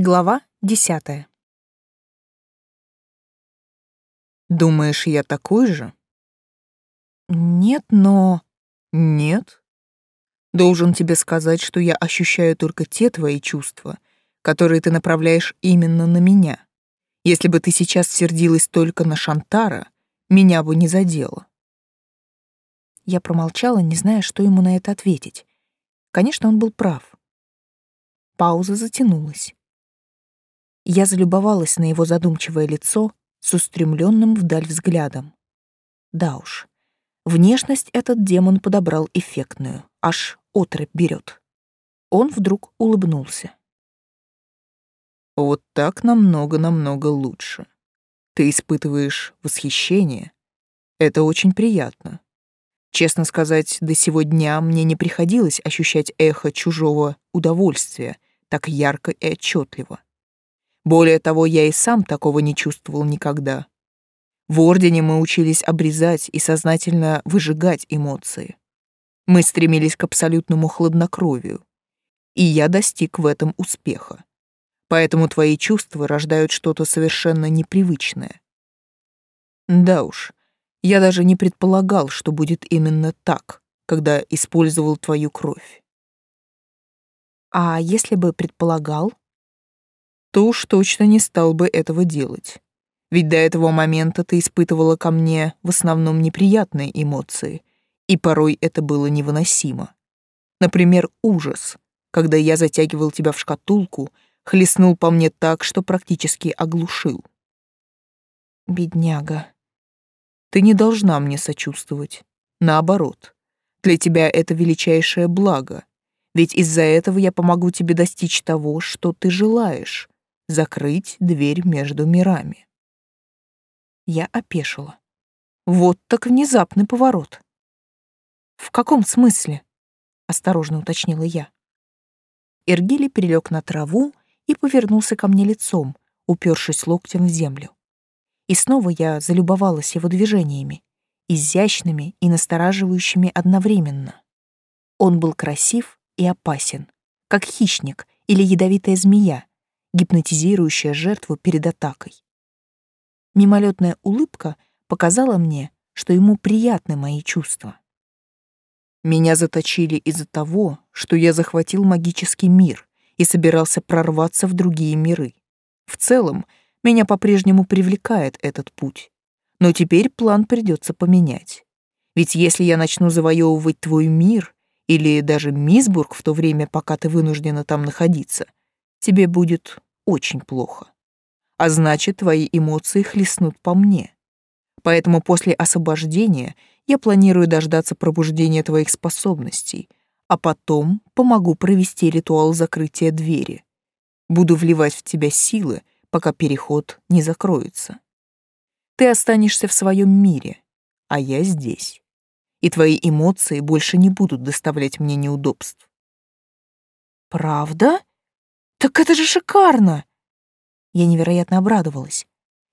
Глава десятая. Думаешь, я такой же? Нет, но... Нет. Должен тебе сказать, что я ощущаю только те твои чувства, которые ты направляешь именно на меня. Если бы ты сейчас сердилась только на Шантара, меня бы не задело. Я промолчала, не зная, что ему на это ответить. Конечно, он был прав. Пауза затянулась. Я залюбовалась на его задумчивое лицо с устремленным вдаль взглядом. Да уж, внешность этот демон подобрал эффектную, аж отрыбь берет. Он вдруг улыбнулся. Вот так намного-намного лучше. Ты испытываешь восхищение. Это очень приятно. Честно сказать, до сего дня мне не приходилось ощущать эхо чужого удовольствия так ярко и отчетливо. Более того, я и сам такого не чувствовал никогда. В Ордене мы учились обрезать и сознательно выжигать эмоции. Мы стремились к абсолютному хладнокровию. И я достиг в этом успеха. Поэтому твои чувства рождают что-то совершенно непривычное. Да уж, я даже не предполагал, что будет именно так, когда использовал твою кровь. А если бы предполагал? То уж точно не стал бы этого делать. Ведь до этого момента ты испытывала ко мне в основном неприятные эмоции, и порой это было невыносимо. Например, ужас, когда я затягивал тебя в шкатулку, хлестнул по мне так, что практически оглушил. Бедняга. Ты не должна мне сочувствовать. Наоборот, для тебя это величайшее благо, ведь из-за этого я помогу тебе достичь того, что ты желаешь, закрыть дверь между мирами. Я опешила. Вот так внезапный поворот. В каком смысле? Осторожно уточнила я. Эргили прилег на траву и повернулся ко мне лицом, упершись локтем в землю. И снова я залюбовалась его движениями, изящными и настораживающими одновременно. Он был красив и опасен, как хищник или ядовитая змея, гипнотизирующая жертву перед атакой. Мимолетная улыбка показала мне, что ему приятны мои чувства. Меня заточили из-за того, что я захватил магический мир и собирался прорваться в другие миры. В целом, меня по-прежнему привлекает этот путь. Но теперь план придется поменять. Ведь если я начну завоевывать твой мир, или даже Мисбург в то время, пока ты вынуждена там находиться, тебе будет очень плохо. А значит, твои эмоции хлестнут по мне. Поэтому после освобождения я планирую дождаться пробуждения твоих способностей, а потом помогу провести ритуал закрытия двери. Буду вливать в тебя силы, пока переход не закроется. Ты останешься в своем мире, а я здесь. И твои эмоции больше не будут доставлять мне неудобств. Правда? Так это же шикарно! Я невероятно обрадовалась.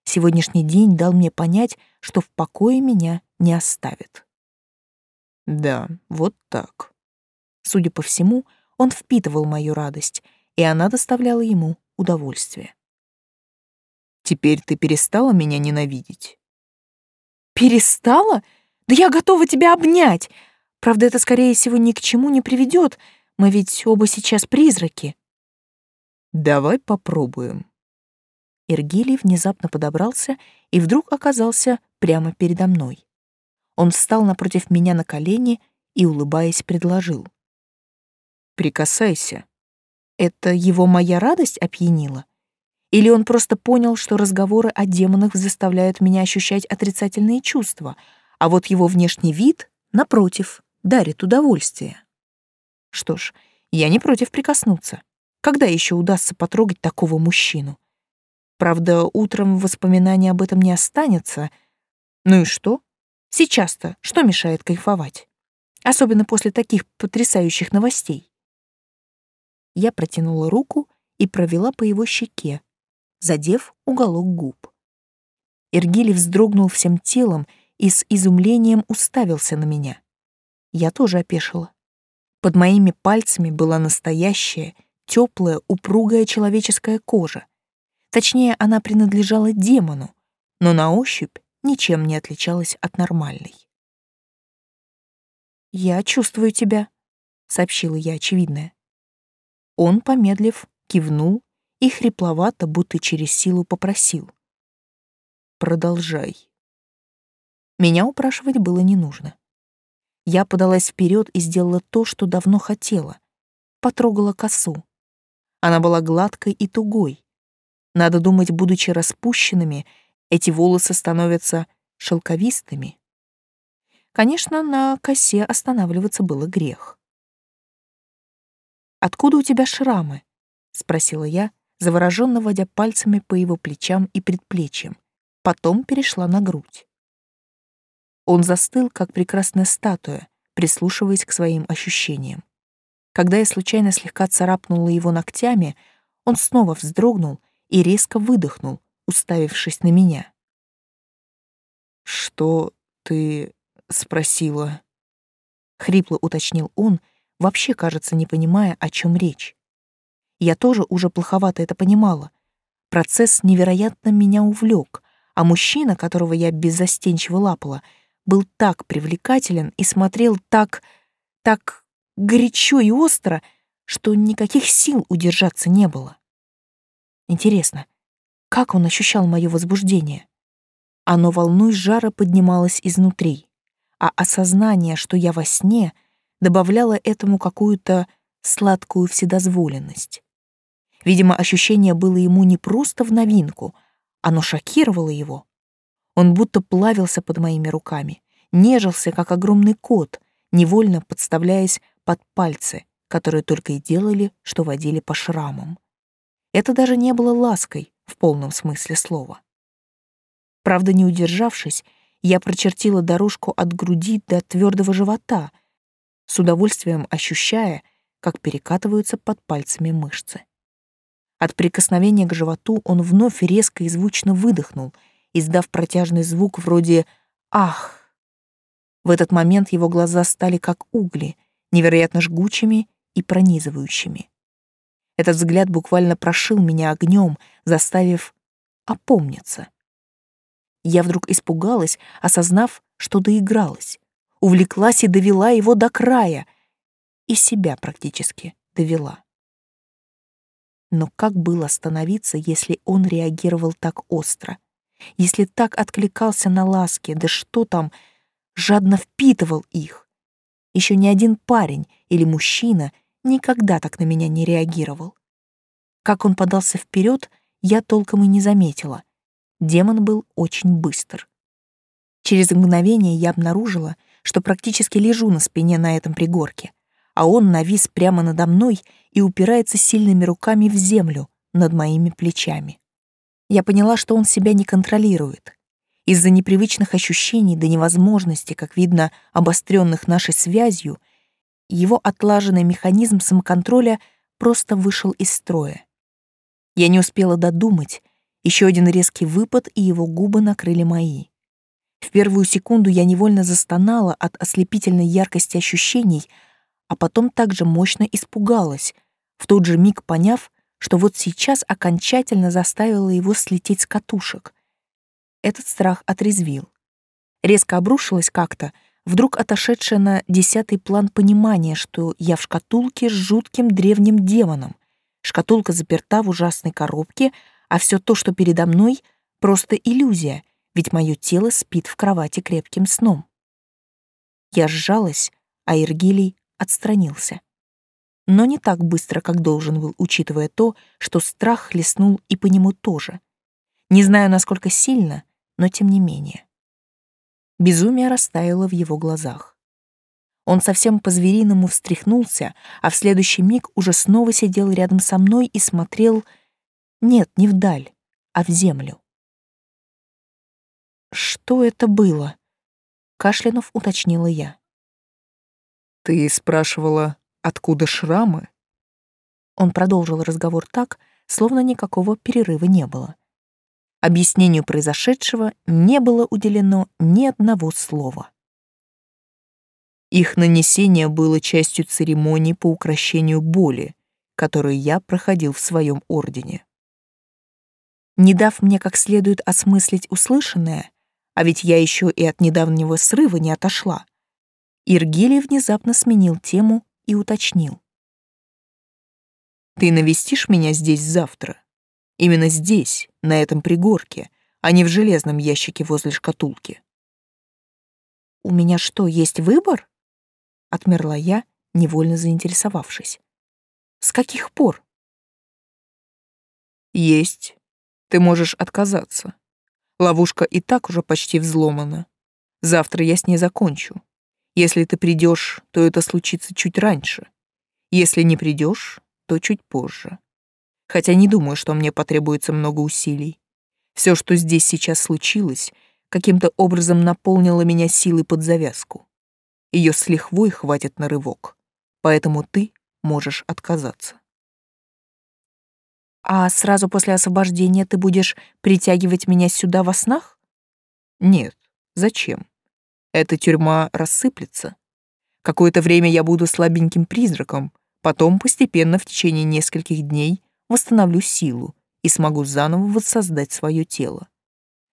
Сегодняшний день дал мне понять, что в покое меня не оставит. Да, вот так. Судя по всему, он впитывал мою радость, и она доставляла ему удовольствие. Теперь ты перестала меня ненавидеть? Перестала? Да я готова тебя обнять. Правда, это, скорее всего, ни к чему не приведет. Мы ведь оба сейчас призраки. Давай попробуем. Иргилий внезапно подобрался и вдруг оказался прямо передо мной. Он встал напротив меня на колени и, улыбаясь, предложил. «Прикасайся». Это его моя радость опьянила? Или он просто понял, что разговоры о демонах заставляют меня ощущать отрицательные чувства, а вот его внешний вид, напротив, дарит удовольствие? Что ж, я не против прикоснуться. Когда еще удастся потрогать такого мужчину? Правда, утром воспоминания об этом не останется. Ну и что? Сейчас-то что мешает кайфовать? Особенно после таких потрясающих новостей. Я протянула руку и провела по его щеке, задев уголок губ. Иргили вздрогнул всем телом и с изумлением уставился на меня. Я тоже опешила. Под моими пальцами была настоящая, теплая, упругая человеческая кожа. Точнее, она принадлежала демону, но на ощупь ничем не отличалась от нормальной. «Я чувствую тебя», — сообщила я очевидное. Он, помедлив, кивнул и хрипловато, будто через силу попросил. «Продолжай». Меня упрашивать было не нужно. Я подалась вперед и сделала то, что давно хотела. Потрогала косу. Она была гладкой и тугой. Надо думать, будучи распущенными, эти волосы становятся шелковистыми. Конечно, на косе останавливаться было грех. «Откуда у тебя шрамы?» — спросила я, завороженно водя пальцами по его плечам и предплечьям. Потом перешла на грудь. Он застыл, как прекрасная статуя, прислушиваясь к своим ощущениям. Когда я случайно слегка царапнула его ногтями, он снова вздрогнул и резко выдохнул, уставившись на меня. «Что ты спросила?» Хрипло уточнил он, вообще, кажется, не понимая, о чем речь. Я тоже уже плоховато это понимала. Процесс невероятно меня увлек, а мужчина, которого я беззастенчиво лапала, был так привлекателен и смотрел так... так горячо и остро, что никаких сил удержаться не было. Интересно, как он ощущал мое возбуждение? Оно волной жара поднималось изнутри, а осознание, что я во сне, добавляло этому какую-то сладкую вседозволенность. Видимо, ощущение было ему не просто в новинку, оно шокировало его. Он будто плавился под моими руками, нежился, как огромный кот, невольно подставляясь под пальцы, которые только и делали, что водили по шрамам. Это даже не было лаской в полном смысле слова. Правда, не удержавшись, я прочертила дорожку от груди до твердого живота, с удовольствием ощущая, как перекатываются под пальцами мышцы. От прикосновения к животу он вновь резко и звучно выдохнул, издав протяжный звук вроде «ах». В этот момент его глаза стали как угли, невероятно жгучими и пронизывающими. Этот взгляд буквально прошил меня огнем, заставив опомниться. Я вдруг испугалась, осознав, что доигралась. Увлеклась и довела его до края. И себя практически довела. Но как было остановиться, если он реагировал так остро? Если так откликался на ласки, да что там, жадно впитывал их? Еще ни один парень или мужчина никогда так на меня не реагировал. Как он подался вперед, я толком и не заметила — Демон был очень быстр. Через мгновение я обнаружила, что практически лежу на спине на этом пригорке, а он навис прямо надо мной и упирается сильными руками в землю над моими плечами. Я поняла, что он себя не контролирует. Из-за непривычных ощущений до невозможности, как видно, обостренных нашей связью, его отлаженный механизм самоконтроля просто вышел из строя. Я не успела додумать, еще один резкий выпад, и его губы накрыли мои. В первую секунду я невольно застонала от ослепительной яркости ощущений, а потом также мощно испугалась, в тот же миг поняв, что вот сейчас окончательно заставила его слететь с катушек. Этот страх отрезвил. Резко обрушилась как-то, вдруг отошедшая на десятый план понимания, что я в шкатулке с жутким древним демоном. Шкатулка заперта в ужасной коробке, а все то, что передо мной, просто иллюзия, ведь мое тело спит в кровати крепким сном. Я сжалась, а Иргилий отстранился. Но не так быстро, как должен был, учитывая то, что страх хлестнул и по нему тоже. Не знаю, насколько сильно, но тем не менее. Безумие растаяло в его глазах. Он совсем по-звериному встряхнулся, а в следующий миг уже снова сидел рядом со мной и смотрел нет, не вдаль, а в землю. «Что это было?» — кашлянув уточнила я. «Ты спрашивала, откуда шрамы?» Он продолжил разговор так, словно никакого перерыва не было. Объяснению произошедшего не было уделено ни одного слова. Их нанесение было частью церемонии по укрощению боли, которые я проходил в своем ордене. Не дав мне как следует осмыслить услышанное, а ведь я еще и от недавнего срыва не отошла, Иргилий внезапно сменил тему и уточнил. «Ты навестишь меня здесь завтра? Именно здесь, на этом пригорке, а не в железном ящике возле шкатулки?» «У меня что, есть выбор?» — отмерла я, невольно заинтересовавшись. «С каких пор?» «Есть. Ты можешь отказаться. Ловушка и так уже почти взломана. Завтра я с ней закончу. Если ты придешь, то это случится чуть раньше. Если не придешь, то чуть позже. Хотя не думаю, что мне потребуется много усилий. Все, что здесь сейчас случилось, каким-то образом наполнило меня силой под завязку. Ее с лихвой хватит на рывок. Поэтому ты можешь отказаться. А сразу после освобождения ты будешь притягивать меня сюда во снах? Нет, зачем? эта тюрьма рассыплется. Какое-то время я буду слабеньким призраком, потом постепенно в течение нескольких дней восстановлю силу и смогу заново воссоздать свое тело.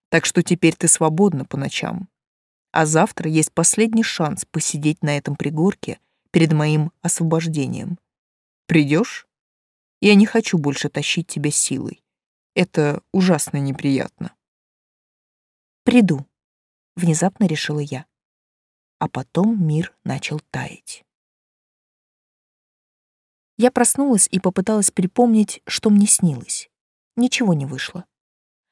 Так что теперь ты свободна по ночам. А завтра есть последний шанс посидеть на этом пригорке перед моим освобождением. Придешь? Я не хочу больше тащить тебя силой. Это ужасно неприятно. Приду, внезапно решила я а потом мир начал таять. Я проснулась и попыталась припомнить, что мне снилось. Ничего не вышло.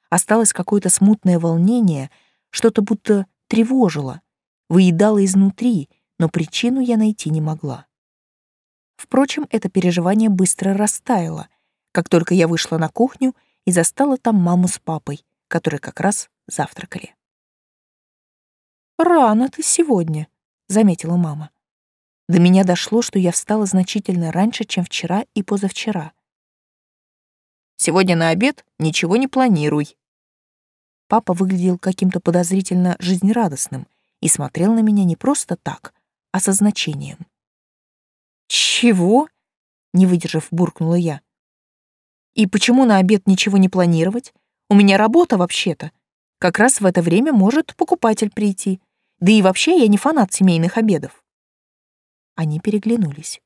Осталось какое-то смутное волнение, что-то будто тревожило, выедало изнутри, но причину я найти не могла. Впрочем, это переживание быстро растаяло, как только я вышла на кухню и застала там маму с папой, которые как раз завтракали. «Рано ты сегодня», — заметила мама. До меня дошло, что я встала значительно раньше, чем вчера и позавчера. «Сегодня на обед ничего не планируй». Папа выглядел каким-то подозрительно жизнерадостным и смотрел на меня не просто так, а со значением. «Чего?» — не выдержав, буркнула я. «И почему на обед ничего не планировать? У меня работа вообще-то. Как раз в это время может покупатель прийти. Да и вообще я не фанат семейных обедов. Они переглянулись.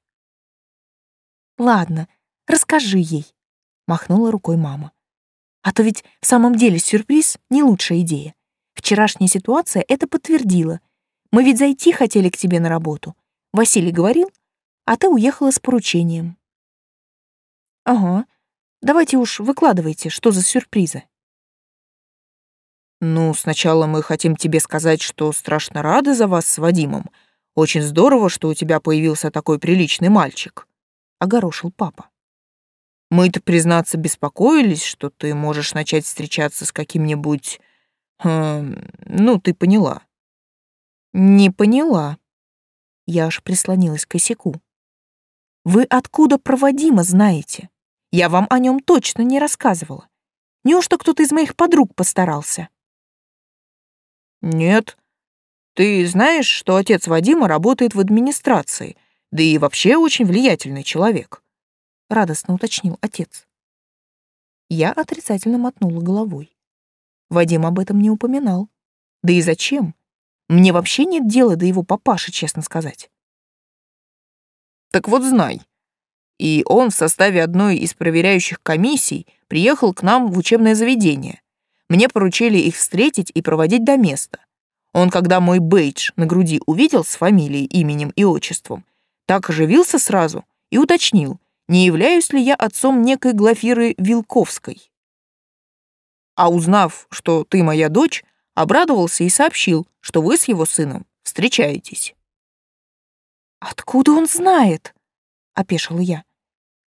Ладно, расскажи ей, махнула рукой мама. А то ведь в самом деле сюрприз не лучшая идея. Вчерашняя ситуация это подтвердила. Мы ведь зайти хотели к тебе на работу. Василий говорил, а ты уехала с поручением. Ага. Давайте уж выкладывайте, что за сюрпризы. «Ну, сначала мы хотим тебе сказать, что страшно рады за вас с Вадимом. Очень здорово, что у тебя появился такой приличный мальчик», — огорошил папа. «Мы-то, признаться, беспокоились, что ты можешь начать встречаться с каким-нибудь... Э, ну, ты поняла». «Не поняла». Я аж прислонилась к косяку. «Вы откуда про Вадима знаете? Я вам о нем точно не рассказывала. Неужто кто-то из моих подруг постарался?» «Нет. Ты знаешь, что отец Вадима работает в администрации, да и вообще очень влиятельный человек?» — радостно уточнил отец. Я отрицательно мотнула головой. Вадим об этом не упоминал. Да и зачем? Мне вообще нет дела до его папаши, честно сказать. Так вот знай. И он в составе одной из проверяющих комиссий приехал к нам в учебное заведение. Мне поручили их встретить и проводить до места. Он, когда мой бейдж на груди увидел с фамилией, именем и отчеством, так оживился сразу и уточнил, не являюсь ли я отцом некой Глафиры Вилковской. А узнав, что ты моя дочь, обрадовался и сообщил, что вы с его сыном встречаетесь. «Откуда он знает?» — опешила я.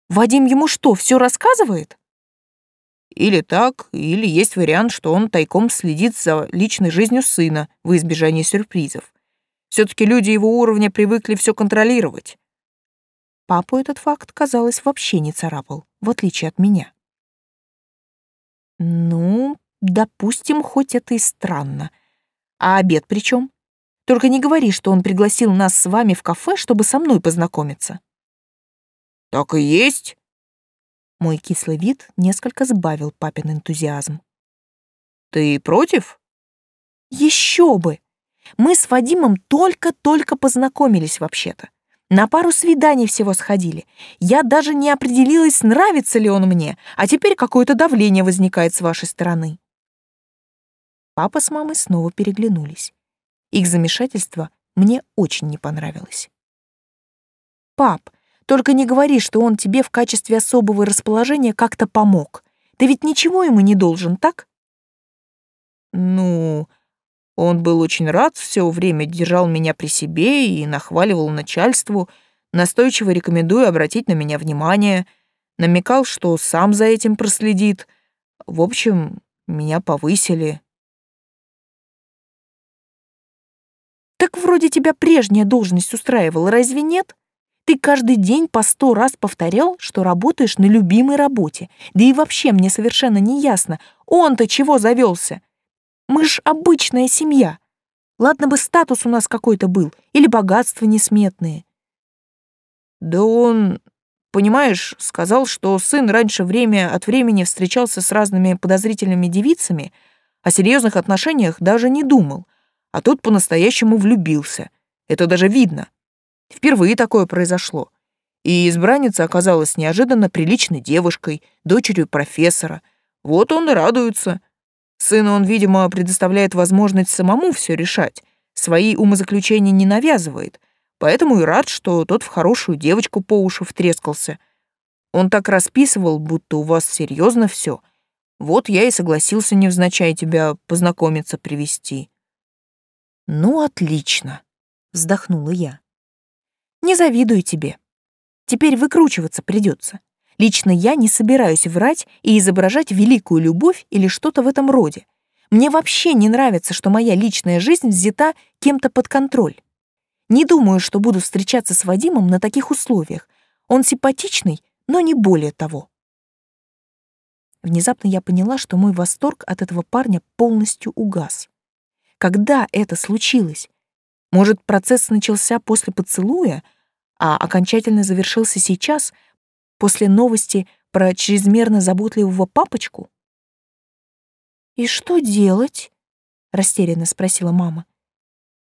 «Вадим ему что, все рассказывает?» Или так, или есть вариант, что он тайком следит за личной жизнью сына в избежании сюрпризов. Все-таки люди его уровня привыкли все контролировать. Папу этот факт, казалось, вообще не царапал, в отличие от меня. Ну, допустим, хоть это и странно. А обед при чем? Только не говори, что он пригласил нас с вами в кафе, чтобы со мной познакомиться. Так и есть. Мой кислый вид несколько сбавил папин энтузиазм. «Ты против?» «Еще бы! Мы с Вадимом только-только познакомились вообще-то. На пару свиданий всего сходили. Я даже не определилась, нравится ли он мне, а теперь какое-то давление возникает с вашей стороны». Папа с мамой снова переглянулись. Их замешательство мне очень не понравилось. «Пап, только не говори, что он тебе в качестве особого расположения как-то помог. Ты ведь ничего ему не должен, так?» «Ну, он был очень рад, все время держал меня при себе и нахваливал начальству, настойчиво рекомендуя обратить на меня внимание, намекал, что сам за этим проследит. В общем, меня повысили». Так вроде тебя прежняя должность устраивала, разве нет? Ты каждый день по сто раз повторял, что работаешь на любимой работе. Да и вообще мне совершенно не ясно, он-то чего завелся? Мы ж обычная семья. Ладно бы статус у нас какой-то был, или богатства несметные. Да он, понимаешь, сказал, что сын раньше время от времени встречался с разными подозрительными девицами, о серьезных отношениях даже не думал — а тут по-настоящему влюбился. Это даже видно. Впервые такое произошло. И избранница оказалась неожиданно приличной девушкой, дочерью профессора. Вот он и радуется. Сыну он, видимо, предоставляет возможность самому все решать, свои умозаключения не навязывает, поэтому и рад, что тот в хорошую девочку по уши втрескался. Он так расписывал, будто у вас серьезно все. Вот я и согласился невзначай тебя познакомиться привести. «Ну, отлично», — вздохнула я. «Не завидую тебе. Теперь выкручиваться придется. Лично я не собираюсь врать и изображать великую любовь или что-то в этом роде. Мне вообще не нравится, что моя личная жизнь взята кем-то под контроль. Не думаю, что буду встречаться с Вадимом на таких условиях. Он симпатичный, но не более того. Внезапно я поняла, что мой восторг от этого парня полностью угас. Когда это случилось? Может, процесс начался после поцелуя, а окончательно завершился сейчас, после новости про чрезмерно заботливого папочку? «И что делать?» — растерянно спросила мама.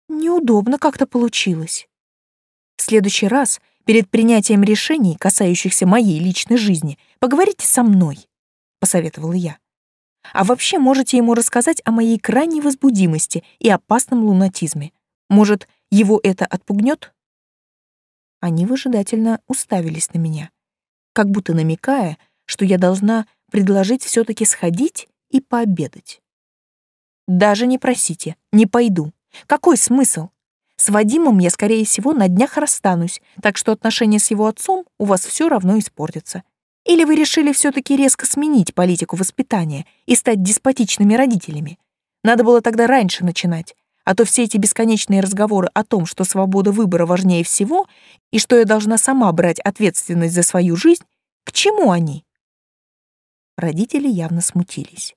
«Неудобно как-то получилось. В следующий раз, перед принятием решений, касающихся моей личной жизни, поговорите со мной», — посоветовала я. А вообще можете ему рассказать о моей крайней возбудимости и опасном лунатизме. Может, его это отпугнет? Они выжидательно уставились на меня, как будто намекая, что я должна предложить все таки сходить и пообедать. Даже не просите, не пойду. Какой смысл? С Вадимом я, скорее всего, на днях расстанусь, так что отношения с его отцом у вас все равно испортятся. Или вы решили все-таки резко сменить политику воспитания и стать деспотичными родителями? Надо было тогда раньше начинать, а то все эти бесконечные разговоры о том, что свобода выбора важнее всего и что я должна сама брать ответственность за свою жизнь, к чему они? Родители явно смутились.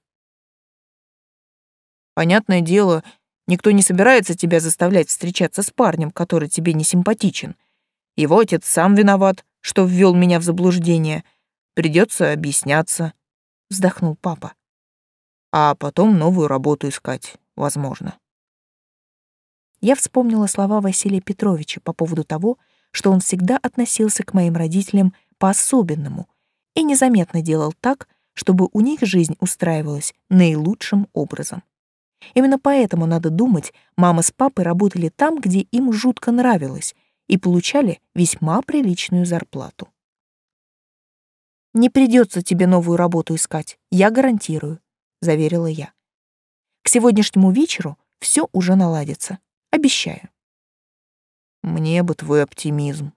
Понятное дело, никто не собирается тебя заставлять встречаться с парнем, который тебе не симпатичен. Его отец сам виноват, что ввел меня в заблуждение, Придется объясняться, вздохнул папа. А потом новую работу искать, возможно. Я вспомнила слова Василия Петровича по поводу того, что он всегда относился к моим родителям по-особенному и незаметно делал так, чтобы у них жизнь устраивалась наилучшим образом. Именно поэтому, надо думать, мама с папой работали там, где им жутко нравилось, и получали весьма приличную зарплату. Не придется тебе новую работу искать, я гарантирую, заверила я. К сегодняшнему вечеру все уже наладится, обещаю. Мне бы твой оптимизм.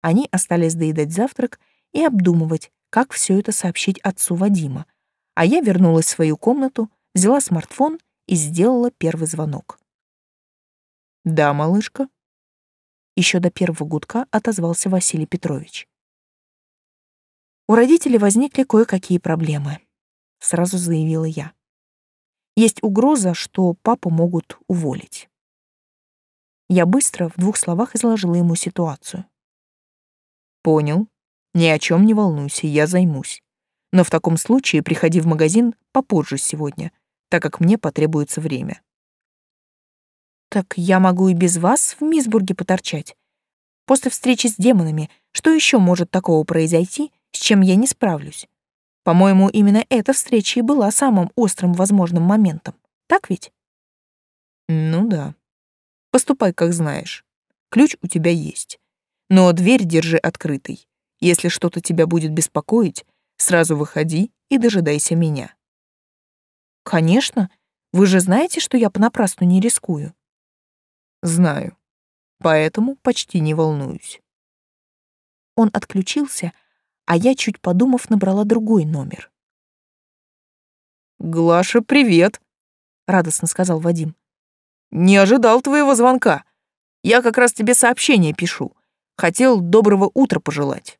Они остались доедать завтрак и обдумывать, как все это сообщить отцу Вадима, а я вернулась в свою комнату, взяла смартфон и сделала первый звонок. «Да, малышка?» Еще до первого гудка отозвался Василий Петрович. У родителей возникли кое-какие проблемы, сразу заявила я. Есть угроза, что папу могут уволить. Я быстро в двух словах изложила ему ситуацию. Понял, Ни о чем не волнуйся, я займусь. Но в таком случае приходи в магазин попозже сегодня, так как мне потребуется время. Так я могу и без вас в Мисбурге поторчать. После встречи с демонами, что еще может такого произойти, с чем я не справлюсь? По-моему, именно эта встреча и была самым острым возможным моментом. Так ведь? Ну да. Поступай, как знаешь. Ключ у тебя есть. Но дверь держи открытой. Если что-то тебя будет беспокоить, сразу выходи и дожидайся меня. Конечно. Вы же знаете, что я понапрасну не рискую. Знаю. Поэтому почти не волнуюсь. Он отключился, а я, чуть подумав, набрала другой номер. «Глаша, привет!» — радостно сказал Вадим. «Не ожидал твоего звонка. Я как раз тебе сообщение пишу. Хотел доброго утра пожелать».